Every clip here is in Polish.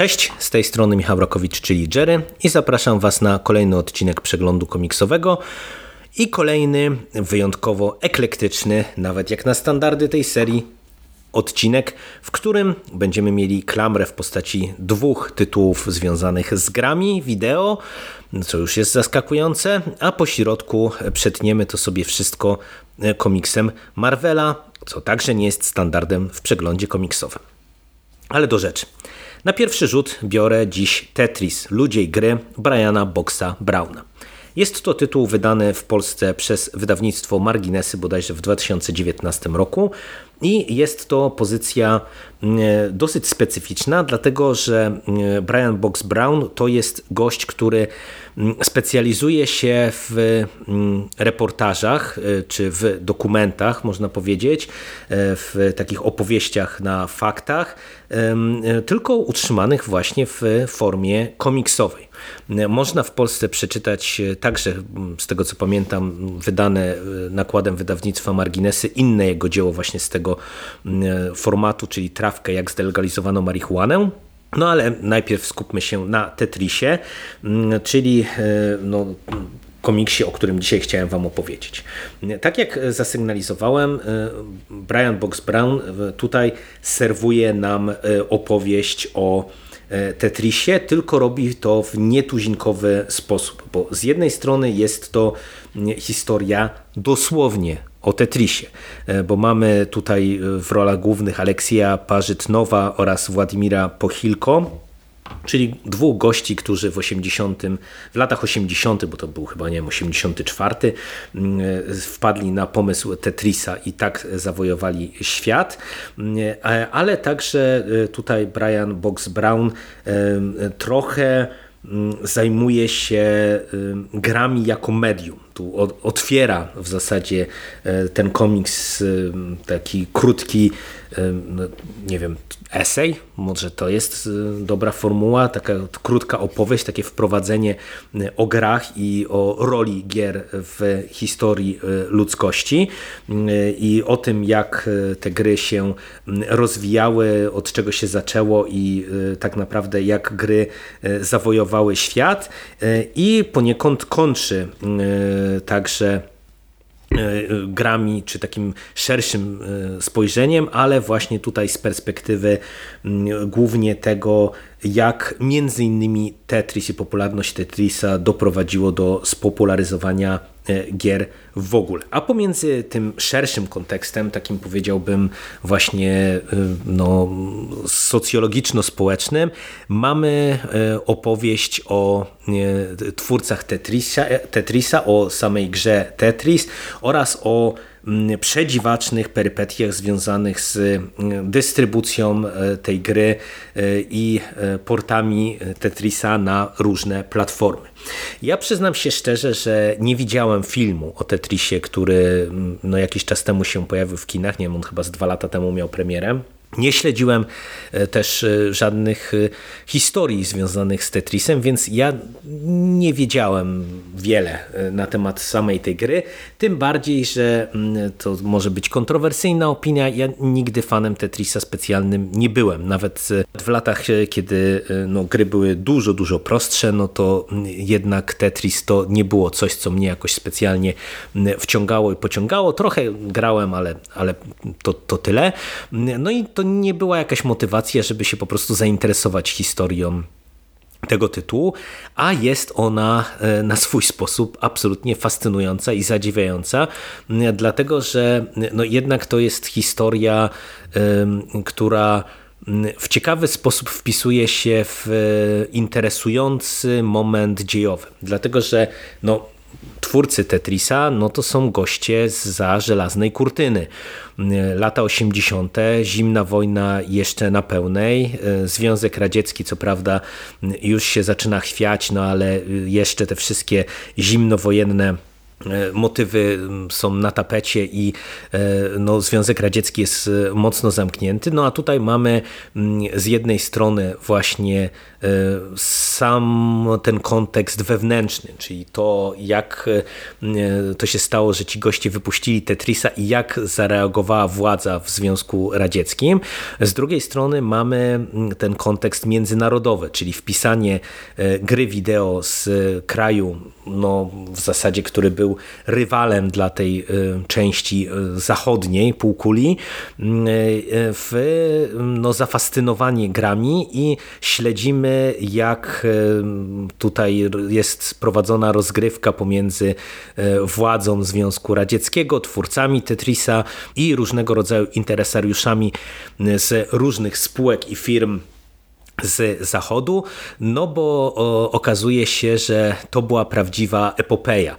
Cześć, z tej strony Michał Rakowicz, czyli Jerry i zapraszam Was na kolejny odcinek przeglądu komiksowego i kolejny wyjątkowo eklektyczny, nawet jak na standardy tej serii, odcinek, w którym będziemy mieli klamrę w postaci dwóch tytułów związanych z grami wideo, co już jest zaskakujące, a po środku przetniemy to sobie wszystko komiksem Marvela, co także nie jest standardem w przeglądzie komiksowym. Ale do rzeczy. Na pierwszy rzut biorę dziś Tetris, ludzie gry Briana Boxa Browna. Jest to tytuł wydany w Polsce przez wydawnictwo Marginesy bodajże w 2019 roku i jest to pozycja mm, dosyć specyficzna, dlatego że mm, Brian Box Brown to jest gość, który mm, specjalizuje się w reportażach y, czy w dokumentach, można powiedzieć, y, w takich opowieściach na faktach, y, tylko utrzymanych właśnie w formie komiksowej. Można w Polsce przeczytać także, z tego co pamiętam, wydane nakładem wydawnictwa Marginesy inne jego dzieło właśnie z tego Mm, formatu, czyli trawkę, jak zdelegalizowano marihuanę. No ale najpierw skupmy się na Tetrisie, mm, czyli e, no, komiksie, o którym dzisiaj chciałem Wam opowiedzieć. Tak jak zasygnalizowałem, e, Brian Box Brown e, tutaj serwuje nam opowieść o Tetrisie, tylko robi to w nietuzinkowy sposób, bo z jednej strony jest to historia dosłownie o Tetrisie, e, bo mamy tutaj e, w rolach głównych Aleksija Parzytnowa oraz Władimira Pochilko, czyli dwóch gości, którzy w 80, w latach 80, bo to był chyba nie wiem, 84, mm, e, wpadli na pomysł Tetrisa i tak zawojowali świat, mm, ale także tutaj Brian Box Brown trochę mm, zajmuje się grami jako medium otwiera w zasadzie e, ten komiks taki krótki, no, nie wiem, esej, może to jest y, dobra formuła, taka krótka opowieść, takie wprowadzenie y, o grach i o roli gier w historii y, ludzkości i o tym, jak te gry się rozwijały, od czego się zaczęło i tak naprawdę jak gry zawojowały świat i poniekąd kończy także grami, czy takim szerszym e, spojrzeniem, ale właśnie tutaj z perspektywy głównie tego, jak między innymi Tetris i popularność Tetrisa doprowadziło do spopularyzowania e, gier w ogóle. A pomiędzy tym szerszym kontekstem, takim powiedziałbym właśnie e, no, socjologiczno-społecznym, mamy e, opowieść o twórcach Tetrisa, Tetrisa, o samej grze Tetris oraz o przedziwacznych perypetiach związanych z mm, dystrybucją e, tej gry e, i e, portami Tetrisa na różne platformy. Ja przyznam się szczerze, że nie widziałem filmu o Tetrisie, który mm, no, jakiś czas temu się pojawił w kinach, nie wiem, on chyba z dwa lata temu miał premierę. Nie śledziłem e, też e, żadnych e, historii związanych z Tetrisem, więc ja nie wiedziałem wiele na temat samej tej gry. Tym bardziej, że mm, to może być kontrowersyjna opinia. Ja nigdy fanem Tetrisa specjalnym nie byłem. Nawet w latach, kiedy no, gry były dużo, dużo prostsze, no to mm, jednak Tetris to nie było coś, co mnie jakoś specjalnie mm, wciągało i pociągało. Trochę grałem, ale, ale to, to tyle. No i to to nie była jakaś motywacja, żeby się po prostu zainteresować historią tego tytułu, a jest ona e, na swój sposób absolutnie fascynująca i zadziwiająca, dlatego że no jednak to jest historia, która w ciekawy sposób wpisuje się w e, interesujący moment dziejowy, dlatego że no, twórcy Tetrisa, no to są goście za żelaznej kurtyny. Lata 80., zimna wojna jeszcze na pełnej, Związek Radziecki co prawda już się zaczyna chwiać, no ale jeszcze te wszystkie zimnowojenne motywy są na tapecie i e, no, Związek Radziecki jest e, mocno zamknięty. No a tutaj mamy z jednej strony właśnie sam ten kontekst wewnętrzny, czyli to jak to się stało, że ci goście wypuścili Tetrisa i jak zareagowała władza w Związku Radzieckim. Z drugiej strony mamy ten kontekst międzynarodowy, czyli wpisanie gry wideo z kraju, no w zasadzie, który był rywalem dla tej y, części y, zachodniej półkuli, y, w no, zafascynowanie grami i śledzimy jak tutaj jest prowadzona rozgrywka pomiędzy władzą Związku Radzieckiego, twórcami Tetrisa i różnego rodzaju interesariuszami z różnych spółek i firm z zachodu, no bo okazuje się, że to była prawdziwa epopeja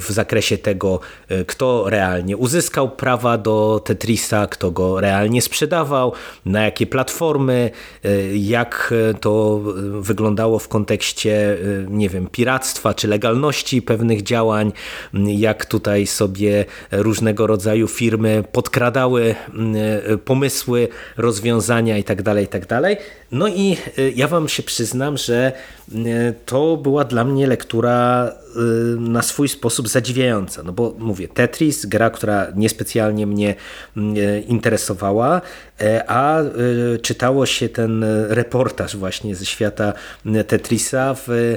w zakresie tego, e, kto realnie uzyskał prawa do Tetrisa, kto go realnie sprzedawał, na jakie platformy, e, jak to wyglądało w kontekście, e, nie wiem, piractwa czy legalności pewnych działań, jak tutaj sobie różnego rodzaju firmy podkradały pomysły, rozwiązania itd., tak itd. No i y, ja wam się przyznam, że y, to była dla mnie lektura y, na swój sposób zadziwiająca. No bo mówię, Tetris, gra, która niespecjalnie mnie interesowała, a czytało się ten reportaż właśnie ze świata Tetrisa w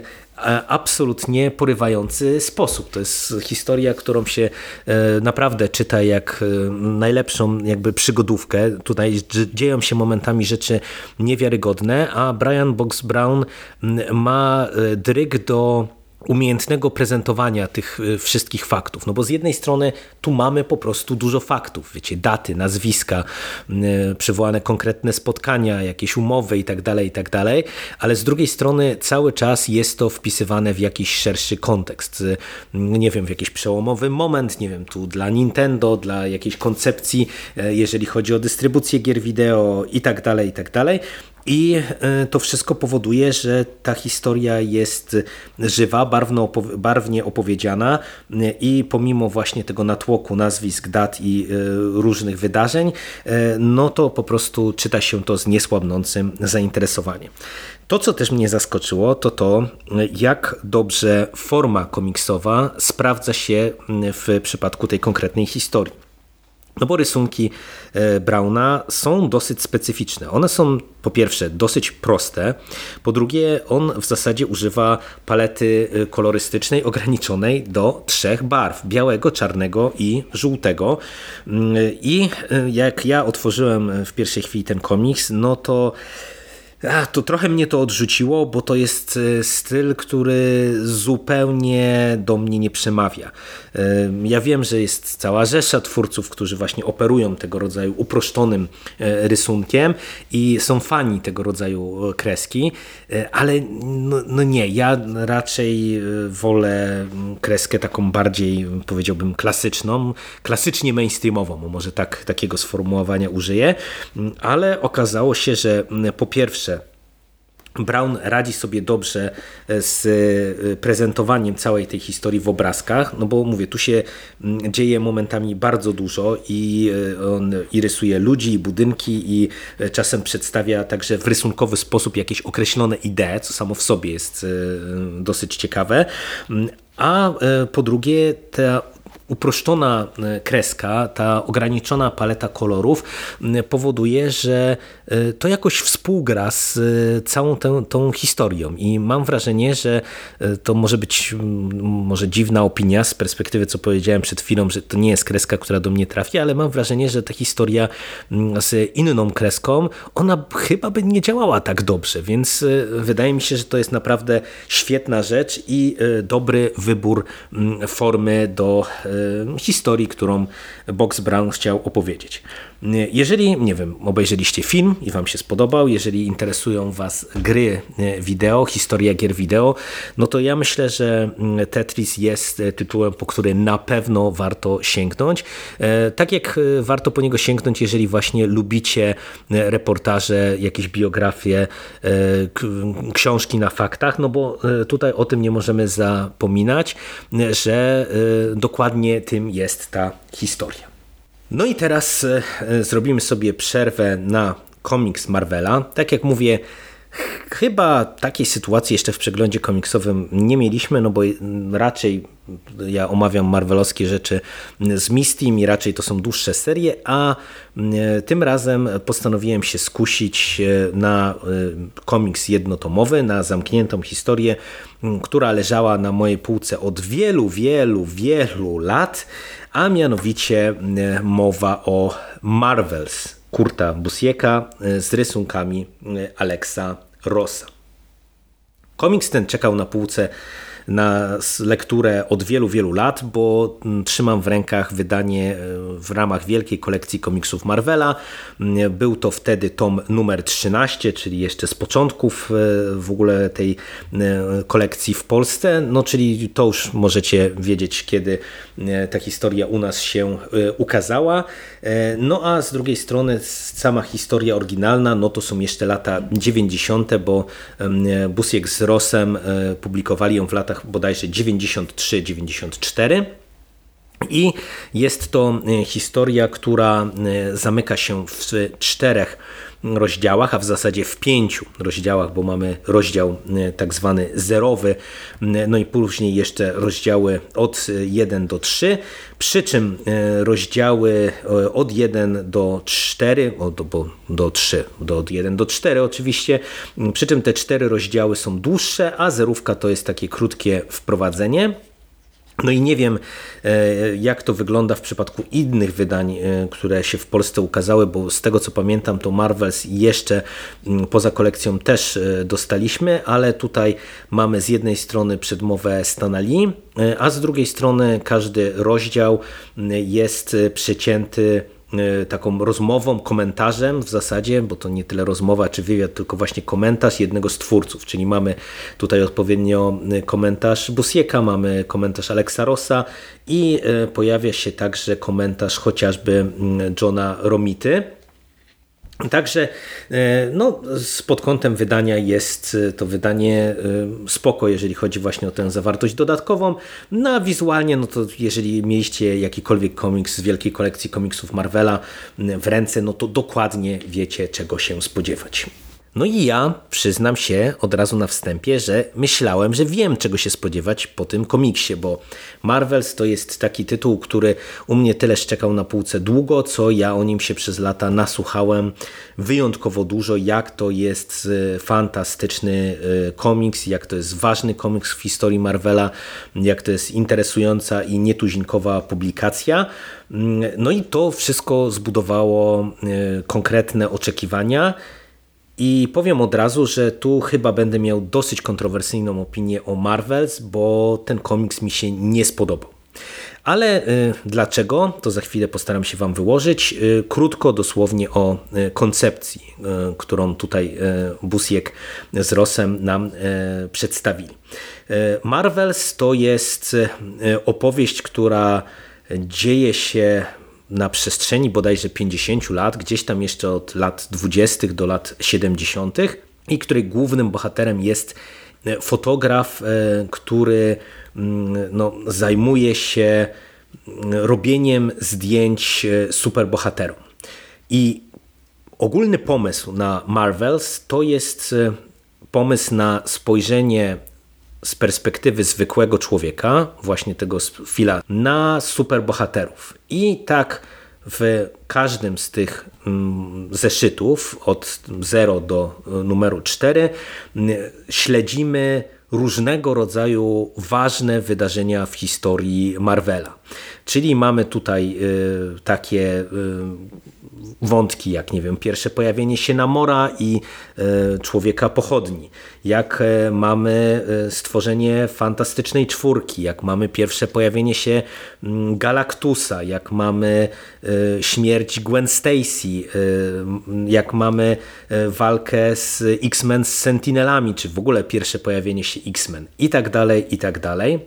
absolutnie porywający sposób. To jest historia, którą się e, naprawdę czyta jak e, najlepszą jakby przygodówkę. Tutaj dzieją się momentami rzeczy niewiarygodne, a Brian Box Brown ma e, dryg do umiejętnego prezentowania tych y, wszystkich faktów. No bo z jednej strony tu mamy po prostu dużo faktów, wiecie, daty, nazwiska, y, przywołane konkretne spotkania, jakieś umowy i tak dalej, i tak dalej, ale z drugiej strony cały czas jest to wpisywane w jakiś szerszy kontekst. Y, nie wiem, w jakiś przełomowy moment, nie wiem, tu dla Nintendo, dla jakiejś koncepcji, jeżeli chodzi o dystrybucję gier wideo i tak dalej, i e, to wszystko powoduje, że ta historia jest żywa, barwno, barwnie opowiedziana e, i pomimo właśnie tego natłoku nazwisk, dat i e, różnych wydarzeń, no to po prostu czyta się to z niesłabnącym zainteresowaniem. To, co też mnie zaskoczyło, to to, jak dobrze forma komiksowa sprawdza się w przypadku tej konkretnej historii. No bo rysunki e, Brauna są dosyć specyficzne. One są po pierwsze dosyć proste, po drugie on w zasadzie używa palety e, kolorystycznej ograniczonej do trzech barw, białego, czarnego i żółtego. Mm, I e, jak ja otworzyłem w pierwszej chwili ten komiks, no to to trochę mnie to odrzuciło, bo to jest e, styl, który zupełnie do mnie nie przemawia. E, ja wiem, że jest cała rzesza twórców, którzy właśnie operują tego rodzaju uproszczonym e, rysunkiem i są fani tego rodzaju kreski, ale no, no nie, ja raczej wolę kreskę taką bardziej, powiedziałbym, klasyczną, klasycznie mainstreamową, może tak, takiego sformułowania użyję, ale okazało się, że po pierwsze Brown radzi sobie dobrze e, z e, prezentowaniem całej tej historii w obrazkach, no bo mówię, tu się mm, dzieje momentami bardzo dużo i e, on i rysuje ludzi, i budynki i czasem przedstawia także w rysunkowy sposób jakieś określone idee, co samo w sobie jest dosyć ciekawe. Mm, a po drugie, ta uproszczona e, kreska, ta ograniczona paleta kolorów powoduje, że e, to jakoś współgra z e, całą tę, tą historią. I mam wrażenie, że to może być może dziwna opinia z perspektywy, co powiedziałem przed chwilą, że to nie jest kreska, która do mnie trafi, ale mam wrażenie, że ta historia z inną kreską, ona chyba by nie działała tak dobrze, więc wydaje mi się, że to jest naprawdę świetna rzecz i dobry wybór formy do historii, którą Box Brown chciał opowiedzieć. Jeżeli, nie wiem, obejrzeliście film i Wam się spodobał, jeżeli interesują Was gry wideo, historia gier wideo, no to ja myślę, że Tetris jest tytułem, po który na pewno warto sięgnąć. Tak jak warto po niego sięgnąć, jeżeli właśnie lubicie reportaże, jakieś biografie, książki na faktach, no bo tutaj o tym nie możemy zapominać, że dokładnie tym jest ta historia. No i teraz e, zrobimy sobie przerwę na komiks Marvela. Tak jak mówię, chyba takiej sytuacji jeszcze w przeglądzie komiksowym nie mieliśmy, no bo raczej ja omawiam marvelowskie rzeczy z Mistim i raczej to są dłuższe serie, a e, tym razem postanowiłem się skusić e, na komiks jednotomowy, na zamkniętą historię, która leżała na mojej półce od wielu, wielu, wielu lat, a mianowicie e, mowa o Marvels Kurta Busieka e, z rysunkami e, Alexa Rossa. Komiks ten czekał na półce na lekturę od wielu, wielu lat, bo mm, trzymam w rękach wydanie e, w ramach wielkiej kolekcji komiksów Marvela. Mm, był to wtedy tom numer 13, czyli jeszcze z początków e, w ogóle tej e, kolekcji w Polsce. No, czyli to już możecie wiedzieć, kiedy ta historia u nas się ukazała. No a z drugiej strony sama historia oryginalna, no to są jeszcze lata 90., bo Busiek z Rosem publikowali ją w latach latach bodajże 93-94. I jest to e, historia, która e, zamyka się w czterech rozdziałach, a w zasadzie w pięciu rozdziałach, bo mamy rozdział e, tak zwany zerowy, no i później jeszcze rozdziały od 1 do 3, przy czym rozdziały od 1 do 4, do, do 3, do od 1 do 4 oczywiście, przy czym te cztery rozdziały są dłuższe, a zerówka to jest takie krótkie wprowadzenie. No i nie wiem, e, jak to wygląda w przypadku innych wydań, e, które się w Polsce ukazały, bo z tego co pamiętam, to Marvels jeszcze mm, poza kolekcją też e, dostaliśmy, ale tutaj mamy z jednej strony przedmowę Stanali, a z drugiej strony każdy rozdział mm, jest przecięty taką rozmową, komentarzem w zasadzie, bo to nie tyle rozmowa czy wywiad, tylko właśnie komentarz jednego z twórców, czyli mamy tutaj odpowiednio e, komentarz Busieka, mamy komentarz Alexa Rossa i e, pojawia się także komentarz chociażby mm, Johna Romity. Także e, no, pod kątem wydania jest e, to wydanie e, spoko, jeżeli chodzi właśnie o tę zawartość dodatkową. No a wizualnie, no to jeżeli mieliście jakikolwiek komiks z wielkiej kolekcji komiksów Marvela w ręce, no to dokładnie wiecie czego się spodziewać. No i ja przyznam się od razu na wstępie, że myślałem, że wiem czego się spodziewać po tym komiksie, bo Marvels to jest taki tytuł, który u mnie tyle szczekał na półce długo, co ja o nim się przez lata nasłuchałem wyjątkowo dużo, jak to jest fantastyczny e, komiks, jak to jest ważny komiks w historii Marvela, jak to jest interesująca i nietuzinkowa publikacja. Mm, no i to wszystko zbudowało e, konkretne oczekiwania, i powiem od razu, że tu chyba będę miał dosyć kontrowersyjną opinię o Marvels, bo ten komiks mi się nie spodobał. Ale y, dlaczego? To za chwilę postaram się Wam wyłożyć. Y, krótko, dosłownie o y, koncepcji, którą tutaj Busiek z Rosem nam przedstawili. Marvels to jest opowieść, która dzieje się na przestrzeni bodajże 50 lat, gdzieś tam jeszcze od lat 20. do lat 70., i której głównym bohaterem jest e, fotograf, e, który mm, no, zajmuje się mm, robieniem zdjęć e, superbohaterom. I ogólny pomysł na Marvels to jest pomysł na spojrzenie z perspektywy zwykłego człowieka, właśnie tego fila, na superbohaterów. I tak w każdym z tych mm, zeszytów od 0 do e, numeru 4 śledzimy różnego rodzaju ważne wydarzenia w historii Marvela. Czyli mamy tutaj e, takie e, wątki, jak nie wiem, pierwsze pojawienie się Namora i człowieka pochodni, jak mamy stworzenie fantastycznej czwórki, jak mamy pierwsze pojawienie się mm, Galactusa, jak mamy śmierć Gwen Stacy, jak mamy walkę z X-Men z Sentinelami, czy w ogóle pierwsze pojawienie się X-Men. I tak dalej, i tak dalej.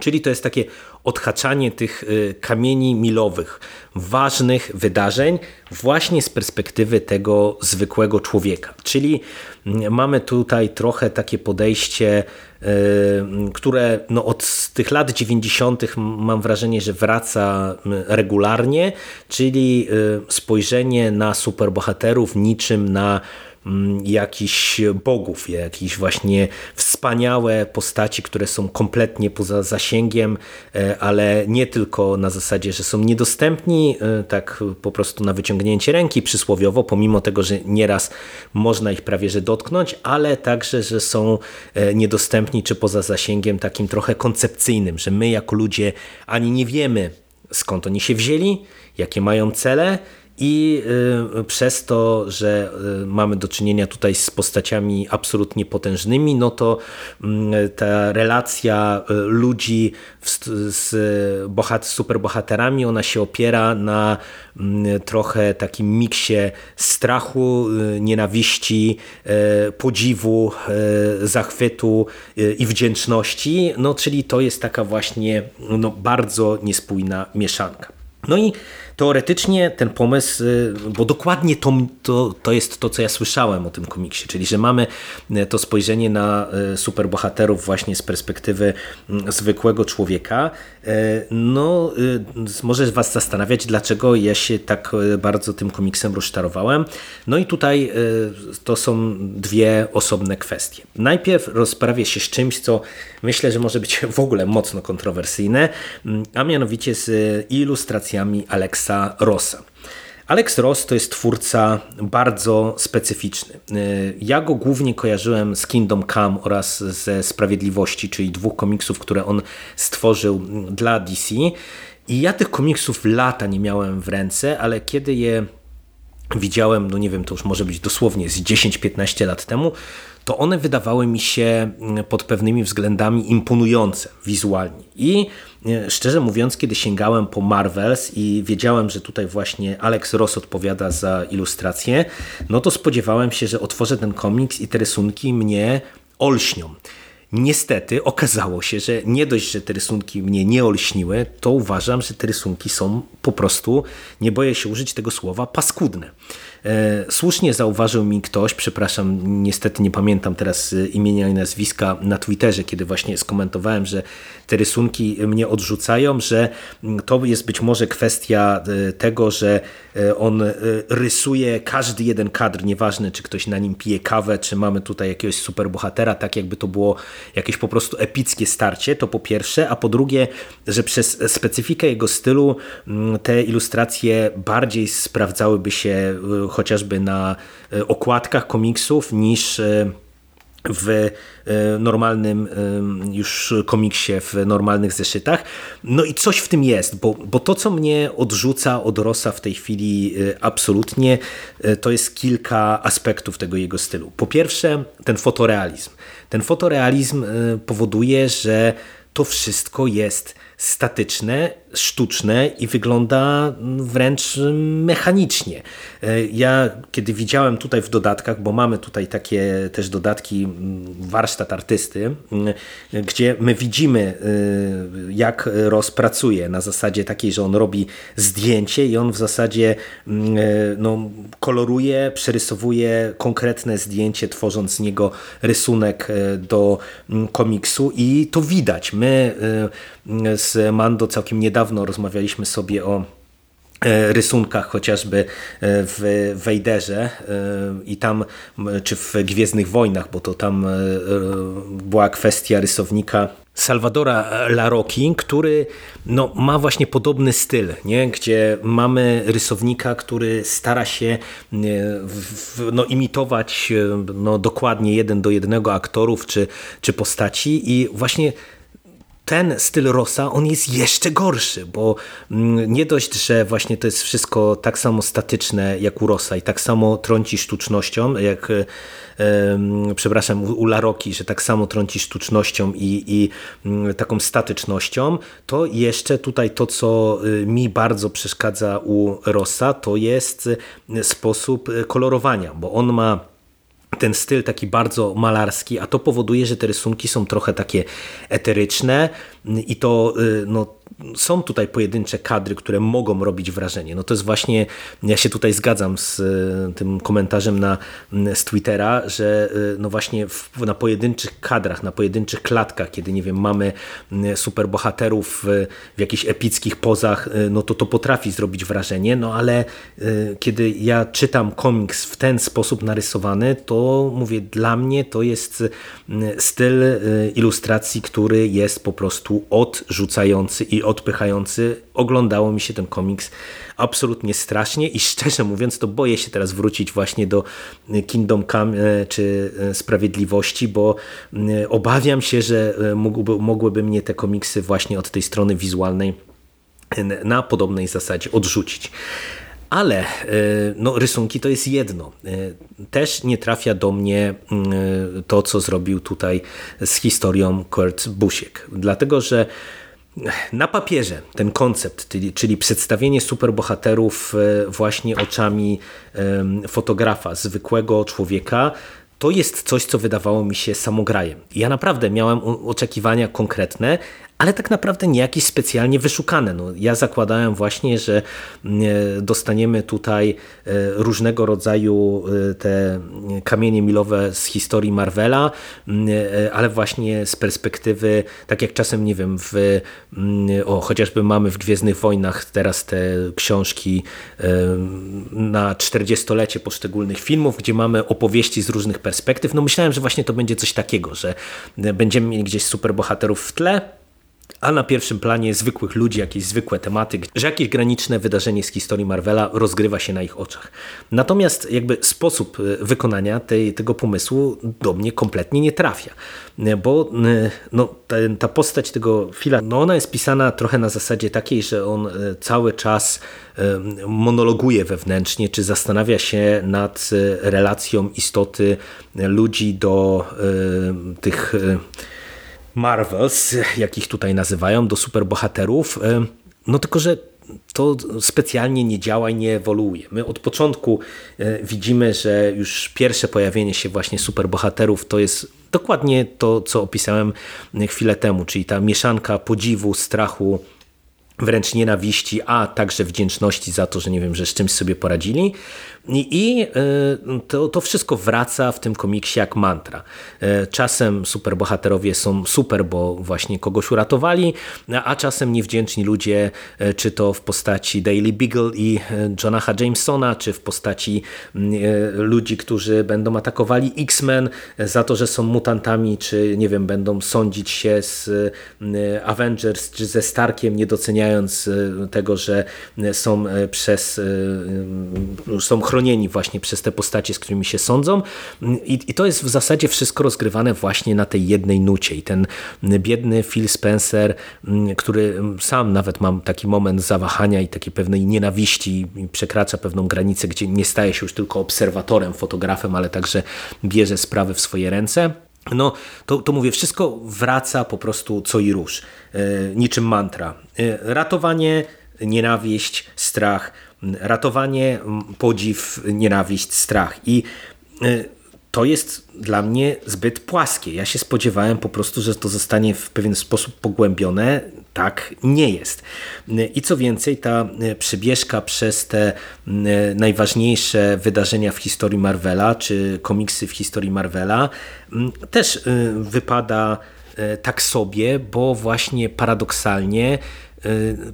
Czyli to jest takie odhaczanie tych y, kamieni milowych, ważnych wydarzeń właśnie z perspektywy tego zwykłego człowieka. Czyli mm, mamy tutaj trochę takie podejście, y, które no od tych lat 90. mam wrażenie, że wraca regularnie, czyli y, spojrzenie na superbohaterów niczym na jakichś bogów, jakichś właśnie wspaniałe postaci, które są kompletnie poza zasięgiem, e, ale nie tylko na zasadzie, że są niedostępni, e, tak po prostu na wyciągnięcie ręki przysłowiowo, pomimo tego, że nieraz można ich prawie że dotknąć, ale także, że są e, niedostępni czy poza zasięgiem takim trochę koncepcyjnym, że my jako ludzie ani nie wiemy skąd oni się wzięli, jakie mają cele, i y, przez to, że y, mamy do czynienia tutaj z postaciami absolutnie potężnymi, no to mm, ta relacja y, ludzi z bohat superbohaterami, ona się opiera na mm, trochę takim miksie strachu, nienawiści, podziwu, zachwytu i wdzięczności, no czyli to jest taka właśnie no, bardzo niespójna mieszanka. No i teoretycznie ten pomysł, y, bo dokładnie to, to, to jest to, co ja słyszałem o tym komiksie, czyli że mamy y, to spojrzenie na y, superbohaterów właśnie z perspektywy mm, zwykłego człowieka. No, może Was zastanawiać, dlaczego ja się tak bardzo tym komiksem rozczarowałem. No i tutaj to są dwie osobne kwestie. Najpierw rozprawię się z czymś, co myślę, że może być w ogóle mocno kontrowersyjne, mm, a mianowicie z ilustracjami Alexa Alexa Rossa. Alex Ross to jest twórca bardzo specyficzny. Y, ja go głównie kojarzyłem z Kingdom Come oraz ze Sprawiedliwości, czyli dwóch komiksów, które on stworzył dla DC. I ja tych komiksów lata nie miałem w ręce, ale kiedy je widziałem, no nie wiem, to już może być dosłownie z 10-15 lat temu, to one wydawały mi się mm, pod pewnymi względami imponujące wizualnie. I e, szczerze mówiąc, kiedy sięgałem po Marvels i wiedziałem, że tutaj właśnie Alex Ross odpowiada za ilustrację, no to spodziewałem się, że otworzę ten komiks i te rysunki mnie olśnią. Niestety okazało się, że nie dość, że te rysunki mnie nie olśniły, to uważam, że te rysunki są po prostu, nie boję się użyć tego słowa, paskudne. E, słusznie zauważył mi ktoś, przepraszam, niestety nie pamiętam teraz e, imienia i nazwiska na Twitterze, kiedy właśnie skomentowałem, że te rysunki mnie odrzucają, że mm, to jest być może kwestia e, tego, że on rysuje każdy jeden kadr, nieważne czy ktoś na nim pije kawę, czy mamy tutaj jakiegoś superbohatera, tak jakby to było jakieś po prostu epickie starcie, to po pierwsze, a po drugie, że przez specyfikę jego stylu mm, te ilustracje bardziej sprawdzałyby się chociażby na e, okładkach komiksów niż e, w e, normalnym już komiksie, w normalnych zeszytach. No i coś w tym jest, bo, bo to, co mnie odrzuca od Rosa w tej chwili absolutnie, to jest kilka aspektów tego jego stylu. Po pierwsze, ten fotorealizm. Ten fotorealizm powoduje, że to wszystko jest statyczne, sztuczne i wygląda wręcz mechanicznie. E, ja kiedy widziałem tutaj w dodatkach, bo mamy tutaj takie też dodatki mm, warsztat artysty, mm, gdzie my widzimy e, jak rozpracuje na zasadzie takiej, że on robi zdjęcie i on w zasadzie mm, e, no, koloruje, przerysowuje konkretne zdjęcie, tworząc z niego rysunek do komiksu i to widać. My z Mando całkiem niedawno rozmawialiśmy sobie o e, rysunkach chociażby e, w Wejderze e, i tam, czy w Gwiezdnych Wojnach, bo to tam była kwestia rysownika Salvadora Larocki, który no, ma właśnie podobny styl, nie? gdzie mamy rysownika, który stara się w, no, imitować no, dokładnie jeden do jednego aktorów czy, czy postaci i właśnie ten styl Rossa, on jest jeszcze gorszy, bo mm, nie dość, że właśnie to jest wszystko tak samo statyczne jak u Rossa i tak samo trąci sztucznością, jak przepraszam, u Laroki, że tak samo trąci sztucznością i, i mm, taką statycznością, to jeszcze tutaj to, co y, mi bardzo przeszkadza u Rossa, to jest y, sposób y, kolorowania, bo on ma ten styl taki bardzo malarski, a to powoduje, że te rysunki są trochę takie eteryczne i to no, są tutaj pojedyncze kadry, które mogą robić wrażenie. No to jest właśnie, ja się tutaj zgadzam z e, tym komentarzem na, z Twittera, że e, no właśnie w, na pojedynczych kadrach, na pojedynczych klatkach, kiedy nie wiem, mamy superbohaterów w, w jakichś epickich pozach, e, no to to potrafi zrobić wrażenie, no ale kiedy ja czytam komiks w ten sposób narysowany, to mówię, dla mnie to jest styl ilustracji, który jest po prostu odrzucający i odpychający. Oglądało mi się ten komiks absolutnie strasznie i szczerze mówiąc to boję się teraz wrócić właśnie do Kingdom Come e, czy e, Sprawiedliwości, bo obawiam się, że mógłby, mogłyby mnie te komiksy właśnie od tej strony wizualnej na podobnej zasadzie odrzucić. Ale no, rysunki to jest jedno. Też nie trafia do mnie to, co zrobił tutaj z historią Kurt Busiek. Dlatego, że na papierze ten koncept, czyli, czyli przedstawienie superbohaterów e, właśnie oczami fotografa, zwykłego człowieka, to jest coś, co wydawało mi się samograjem. Ja naprawdę miałem oczekiwania konkretne, ale tak naprawdę nie jakieś specjalnie wyszukane. No, ja zakładałem właśnie, że e, dostaniemy tutaj e, różnego rodzaju e, te kamienie milowe z historii Marvela, ale właśnie z perspektywy, tak jak czasem, nie wiem, w, o, chociażby mamy w Gwiezdnych Wojnach teraz te książki na 40-lecie poszczególnych filmów, gdzie mamy opowieści z różnych perspektyw. No myślałem, że właśnie to będzie coś takiego, że będziemy mieli gdzieś superbohaterów w tle, a na pierwszym planie zwykłych ludzi, jakieś zwykłe tematy, że jakieś graniczne wydarzenie z historii Marvela rozgrywa się na ich oczach. Natomiast jakby sposób e, wykonania tej, tego pomysłu do mnie kompletnie nie trafia, e, bo e, no, ta, ta postać tego Fila, no ona jest pisana trochę na zasadzie takiej, że on cały czas monologuje wewnętrznie, czy zastanawia się nad relacją istoty ludzi do tych Marvels, jak ich tutaj nazywają, do superbohaterów. E, no tylko, że to specjalnie nie działa i nie ewoluuje. My od początku e, widzimy, że już pierwsze pojawienie się właśnie superbohaterów to jest dokładnie to, co opisałem chwilę temu, czyli ta mieszanka podziwu, strachu, wręcz nienawiści, a także wdzięczności za to, że nie wiem, że z czymś sobie poradzili. I, e, to, to wszystko wraca w tym komiksie jak mantra. E, czasem superbohaterowie są super, bo właśnie kogoś uratowali, a czasem niewdzięczni ludzie, e, czy to w postaci Daily Beagle i Jonaha Jamesona, czy w postaci ludzi, którzy będą atakowali X-Men za to, że są mutantami, czy nie wiem, będą sądzić się z Avengers, czy ze Starkiem, nie doceniając tego, że są przez są chronieni właśnie przez te postacie, z którymi się sądzą i, i to jest w zasadzie wszystko rozgrywane właśnie na tej jednej nucie i ten biedny Phil Spencer, który sam nawet mam taki moment zawahania i takiej pewnej nienawiści, przekracza pewną granicę, gdzie nie staje się już tylko obserwatorem, fotografem, ale także bierze sprawy w swoje ręce. No, to, to mówię, wszystko wraca po prostu co i róż, e, niczym mantra. E, ratowanie, nienawiść, strach, ratowanie, podziw, nienawiść, strach. I y, to jest dla mnie zbyt płaskie. Ja się spodziewałem po prostu, że to zostanie w pewien sposób pogłębione. Tak nie jest. I co więcej, ta y, przebieżka przez te y, najważniejsze wydarzenia w historii Marvela, czy komiksy w historii Marvela, też wypada tak sobie, bo właśnie paradoksalnie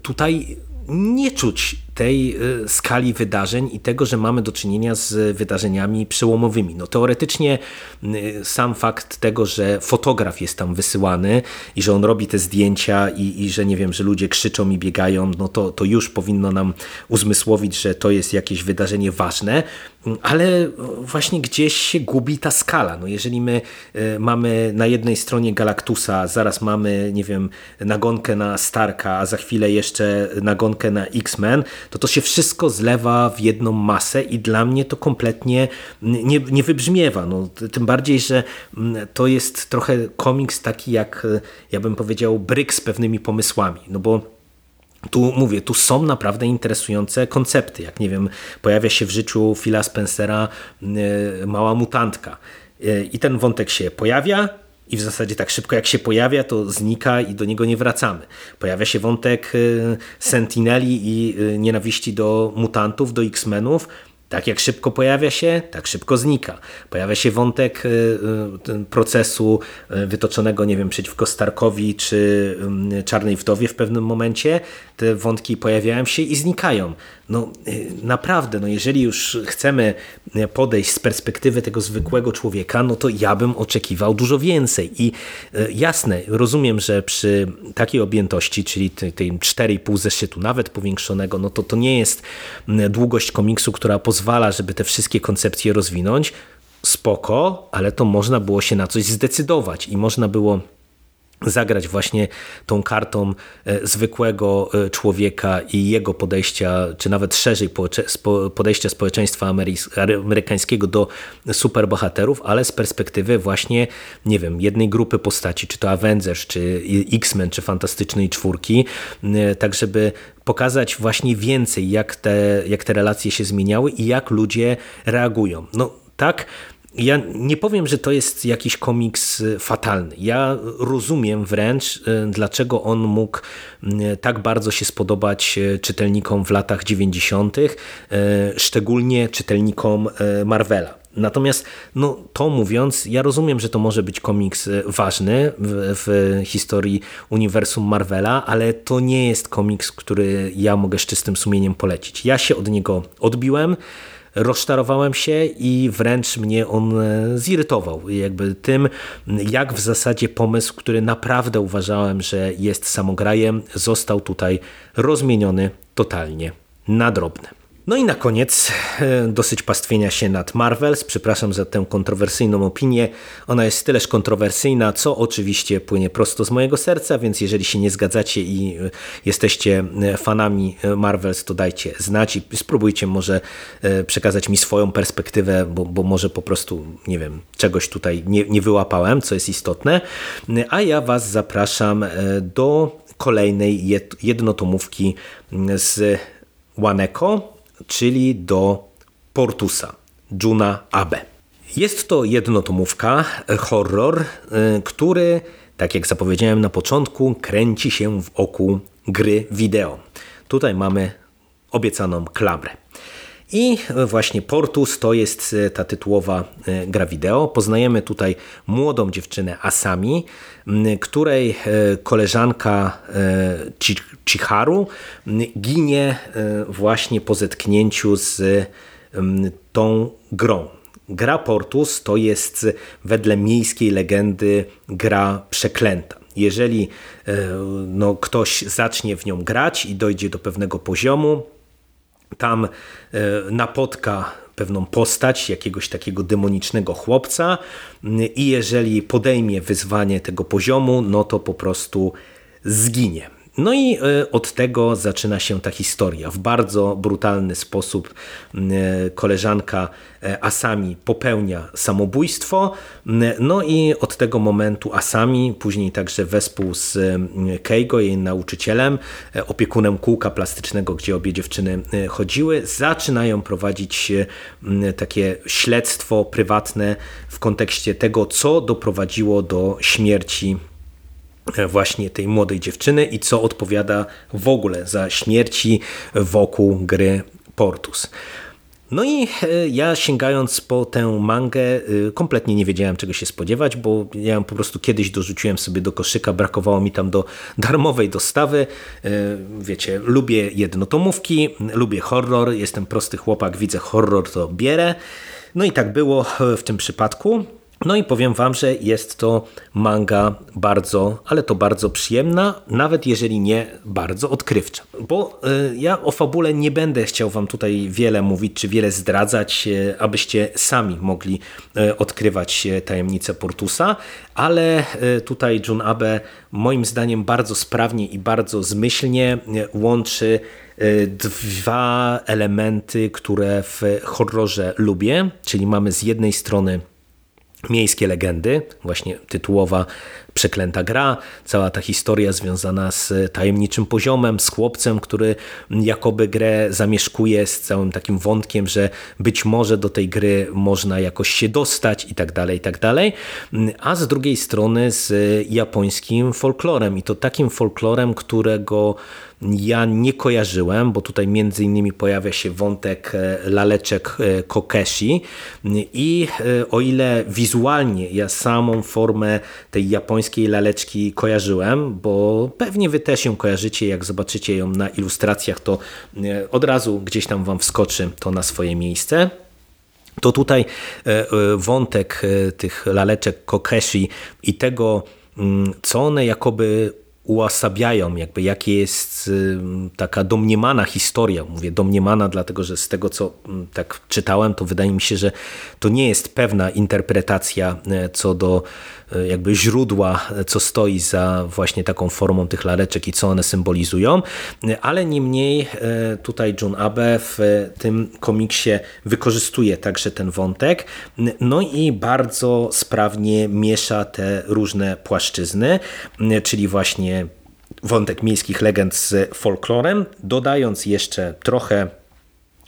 tutaj nie czuć tej y, skali wydarzeń i tego, że mamy do czynienia z wydarzeniami przełomowymi. No teoretycznie y, sam fakt tego, że fotograf jest tam wysyłany i że on robi te zdjęcia i, i że nie wiem, że ludzie krzyczą i biegają, no to, to już powinno nam uzmysłowić, że to jest jakieś wydarzenie ważne, ale właśnie gdzieś się gubi ta skala. No jeżeli my y, mamy na jednej stronie Galactusa, zaraz mamy, nie wiem, nagonkę na Starka, a za chwilę jeszcze nagonkę na X-Men, to to się wszystko zlewa w jedną masę i dla mnie to kompletnie nie, nie wybrzmiewa. No, tym bardziej, że to jest trochę komiks taki jak, ja bym powiedział, bryk z pewnymi pomysłami. No bo tu mówię, tu są naprawdę interesujące koncepty. Jak nie wiem, pojawia się w życiu Phila Spencera y, mała mutantka. Y, I ten wątek się pojawia, i w zasadzie tak szybko jak się pojawia, to znika i do niego nie wracamy. Pojawia się wątek y, Sentineli i y, nienawiści do mutantów, do X-Menów, tak jak szybko pojawia się, tak szybko znika. Pojawia się wątek y, y, procesu y, wytoczonego, nie wiem, przeciwko Starkowi czy Czarnej Wdowie w pewnym momencie. Te wątki pojawiają się i znikają. No naprawdę, no jeżeli już chcemy podejść z perspektywy tego zwykłego człowieka, no to ja bym oczekiwał dużo więcej. I jasne, rozumiem, że przy takiej objętości, czyli tej, tej 4,5 zeszytu, nawet powiększonego, no to to nie jest długość komiksu, która pozwala pozwala, żeby te wszystkie koncepcje rozwinąć, spoko, ale to można było się na coś zdecydować i można było zagrać właśnie tą kartą e, zwykłego e, człowieka i jego podejścia, czy nawet szerzej podejścia społeczeństwa amerykańskiego do superbohaterów, ale z perspektywy właśnie, nie wiem, jednej grupy postaci, czy to Avengers, czy X-Men, czy Fantastycznej Czwórki, e, tak żeby pokazać właśnie więcej, jak te, jak te relacje się zmieniały i jak ludzie reagują. No tak, ja nie powiem, że to jest jakiś komiks y, fatalny. Ja rozumiem wręcz, y, dlaczego on mógł y, tak bardzo się spodobać czytelnikom w latach 90., szczególnie czytelnikom Marvela. Natomiast no, to mówiąc, ja rozumiem, że to może być komiks ważny w, w, historii uniwersum Marvela, ale to nie jest komiks, który ja mogę z czystym sumieniem polecić. Ja się od niego odbiłem rozczarowałem się i wręcz mnie on e, zirytował. Jakby tym, jak w zasadzie pomysł, który naprawdę uważałem, że jest samograjem, został tutaj rozmieniony totalnie na drobne. No i na koniec e, dosyć pastwienia się nad Marvels. Przepraszam za tę kontrowersyjną opinię. Ona jest tyleż kontrowersyjna, co oczywiście płynie prosto z mojego serca, więc jeżeli się nie zgadzacie i e, jesteście e, fanami Marvels, to dajcie znać i spróbujcie może przekazać mi swoją perspektywę, bo, bo może po prostu, nie wiem, czegoś tutaj nie, nie wyłapałem, co jest istotne. A ja Was zapraszam do kolejnej jednotomówki z Waneko, czyli do Portusa, Juna Abe. Jest to jednotomówka, e, horror, e, który, tak jak zapowiedziałem na początku, kręci się wokół gry wideo. Tutaj mamy obiecaną klamrę. I właśnie Portus to jest e, ta tytułowa gra wideo. Poznajemy tutaj młodą dziewczynę Asami, której koleżanka Chiharu ginie e, właśnie po zetknięciu z tą grą. Gra Portus to jest wedle miejskiej legendy gra przeklęta. Jeżeli e, no, ktoś zacznie w nią grać i dojdzie do pewnego poziomu, tam e, napotka pewną postać jakiegoś takiego demonicznego chłopca i jeżeli podejmie wyzwanie tego poziomu, no to po prostu zginie. No i e, od tego zaczyna się ta historia. W bardzo brutalny sposób e, koleżanka e, Asami popełnia samobójstwo. No i od tego momentu Asami, później także wespół z Keigo, jej nauczycielem, opiekunem kółka plastycznego, gdzie obie dziewczyny chodziły, zaczynają prowadzić takie śledztwo prywatne w kontekście tego, co doprowadziło do śmierci właśnie tej młodej dziewczyny i co odpowiada w ogóle za śmierci wokół gry Portus. No i ja sięgając po tę mangę kompletnie nie wiedziałem czego się spodziewać, bo ja ją po prostu kiedyś dorzuciłem sobie do koszyka, brakowało mi tam do darmowej dostawy. Wiecie, lubię jednotomówki, lubię horror, jestem prosty chłopak, widzę horror, to bierę. No i tak było w tym przypadku. No i powiem Wam, że jest to manga bardzo, ale to bardzo przyjemna, nawet jeżeli nie bardzo odkrywcza. Bo y, ja o fabule nie będę chciał Wam tutaj wiele mówić, czy wiele zdradzać, y, abyście sami mogli y, odkrywać tajemnicę Portusa, ale tutaj Jun Abe moim zdaniem bardzo sprawnie i bardzo zmyślnie łączy dwa elementy, które w horrorze lubię, czyli mamy z jednej strony miejskie legendy, właśnie tytułowa przeklęta gra, cała ta historia związana z tajemniczym poziomem, z chłopcem, który jakoby grę zamieszkuje z całym takim wątkiem, że być może do tej gry można jakoś się dostać i tak dalej, i tak dalej, a z drugiej strony z japońskim folklorem i to takim folklorem, którego ja nie kojarzyłem, bo tutaj między innymi pojawia się wątek e, laleczek e, Kokeshi. I e, o ile wizualnie ja samą formę tej japońskiej laleczki kojarzyłem, bo pewnie wy też ją kojarzycie, jak zobaczycie ją na ilustracjach, to od razu gdzieś tam wam wskoczy to na swoje miejsce. To tutaj wątek tych laleczek Kokeshi i tego, mm, co one jakoby uosabiają, jakby jakie jest taka domniemana historia. Mówię domniemana, dlatego że z tego, co tak czytałem, to wydaje mi się, że to nie jest pewna interpretacja e, co do E, jakby źródła, co stoi za właśnie taką formą tych lareczek i co one symbolizują, ale niemniej e, tutaj John Abe w tym komiksie wykorzystuje także ten wątek, no i bardzo sprawnie miesza te różne płaszczyzny, czyli właśnie wątek miejskich legend z folklorem, dodając jeszcze trochę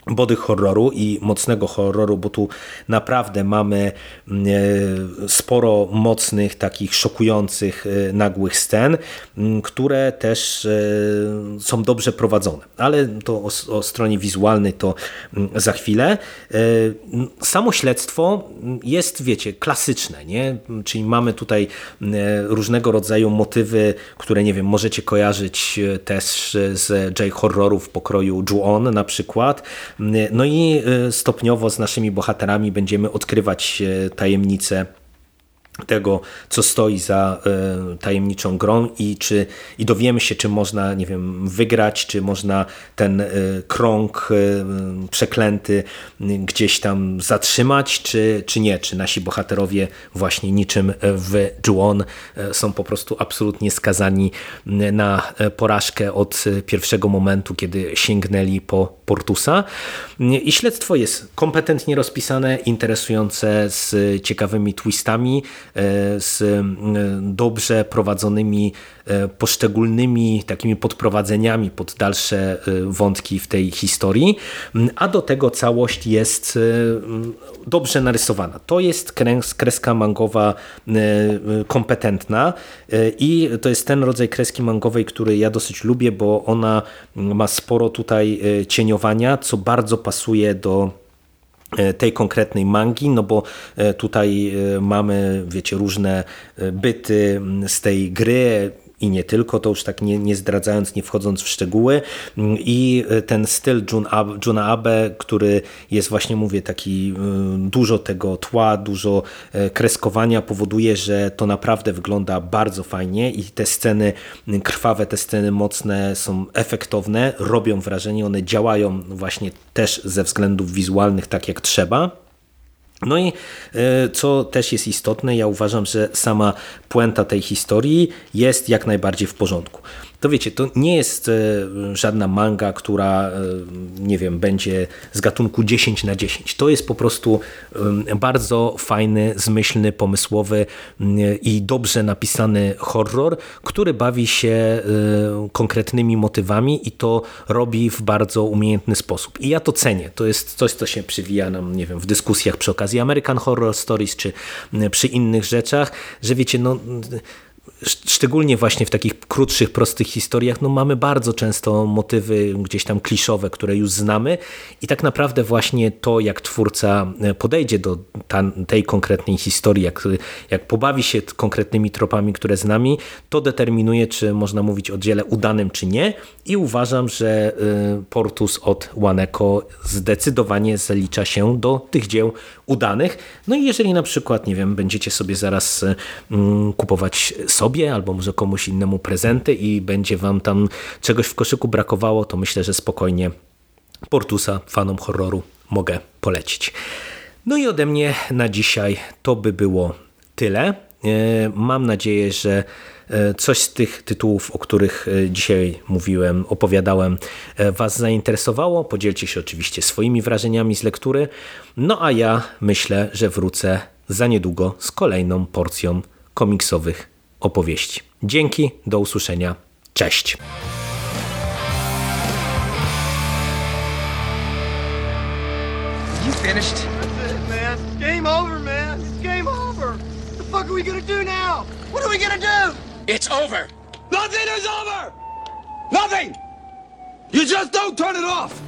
body horroru i mocnego horroru, bo tu naprawdę mamy mm, e, sporo mocnych, takich szokujących, e, nagłych scen, mm, które też e, są dobrze prowadzone. Ale to o, o stronie wizualnej to mm, za chwilę. Samo śledztwo jest, wiecie, klasyczne, nie? Czyli mamy tutaj różnego rodzaju motywy, które, nie wiem, możecie kojarzyć też z J-horrorów pokroju Ju-On na przykład, no i y, stopniowo z naszymi bohaterami będziemy odkrywać y, tajemnice tego, co stoi za e, tajemniczą grą i, czy, i dowiemy się, czy można, nie wiem, wygrać, czy można ten e, krąg e, przeklęty gdzieś tam zatrzymać, czy, czy nie, czy nasi bohaterowie właśnie niczym w Juon są po prostu absolutnie skazani na porażkę od pierwszego momentu, kiedy sięgnęli po Portusa. I śledztwo jest kompetentnie rozpisane, interesujące, z ciekawymi twistami, z e, dobrze prowadzonymi e, poszczególnymi takimi podprowadzeniami pod dalsze wątki w tej historii, a do tego całość jest dobrze narysowana. To jest kreska mangowa kompetentna i to jest ten rodzaj kreski mangowej, który ja dosyć lubię, bo ona ma sporo tutaj cieniowania, co bardzo pasuje do E, tej konkretnej mangi, no bo e, tutaj e, mamy, wiecie, różne byty z tej gry, i nie tylko, to już tak nie, nie zdradzając, nie wchodząc w szczegóły. I ten styl Jun Juna Abe, który jest właśnie, mówię, taki y, dużo tego tła, dużo e, kreskowania, powoduje, że to naprawdę wygląda bardzo fajnie i te sceny krwawe, te sceny mocne są efektowne, robią wrażenie, one działają właśnie też ze względów wizualnych tak jak trzeba. No i e, co też jest istotne, ja uważam, że sama puenta tej historii jest jak najbardziej w porządku to wiecie, to nie jest e, żadna manga, która, e, nie wiem, będzie z gatunku 10 na 10. To jest po prostu bardzo fajny, zmyślny, pomysłowy i dobrze napisany horror, który bawi się e, konkretnymi motywami i to robi w bardzo umiejętny sposób. I ja to cenię. To jest coś, co się przywija nam, nie wiem, w dyskusjach przy okazji American Horror Stories, czy przy innych rzeczach, że wiecie, no szczególnie właśnie w takich krótszych, prostych historiach, no mamy bardzo często motywy gdzieś tam kliszowe, które już znamy i tak naprawdę właśnie to, jak twórca e, podejdzie do tej konkretnej historii, jak, jak pobawi się konkretnymi tropami, które znamy, to determinuje, czy można mówić o dziele udanym, czy nie i uważam, że y, Portus od Waneko zdecydowanie zalicza się do tych dzieł udanych. No i jeżeli na przykład, nie wiem, będziecie sobie zaraz mm, kupować sobie albo może komuś innemu prezenty i będzie wam tam czegoś w koszyku brakowało, to myślę, że spokojnie Portusa fanom horroru mogę polecić. No i ode mnie na dzisiaj to by było tyle. E, Mam nadzieję, że e, coś z tych tytułów, o których e, dzisiaj mówiłem, opowiadałem, Was zainteresowało. Podzielcie się oczywiście swoimi wrażeniami z lektury. No a ja myślę, że wrócę za niedługo z kolejną porcją komiksowych opowieści. Dzięki, do usłyszenia. Cześć. You finished? That's it, man. It's game over, man. It's game over. What the fuck are we gonna do now? What are we gonna do? It's over. Nothing is over! Nothing! You just don't turn it off!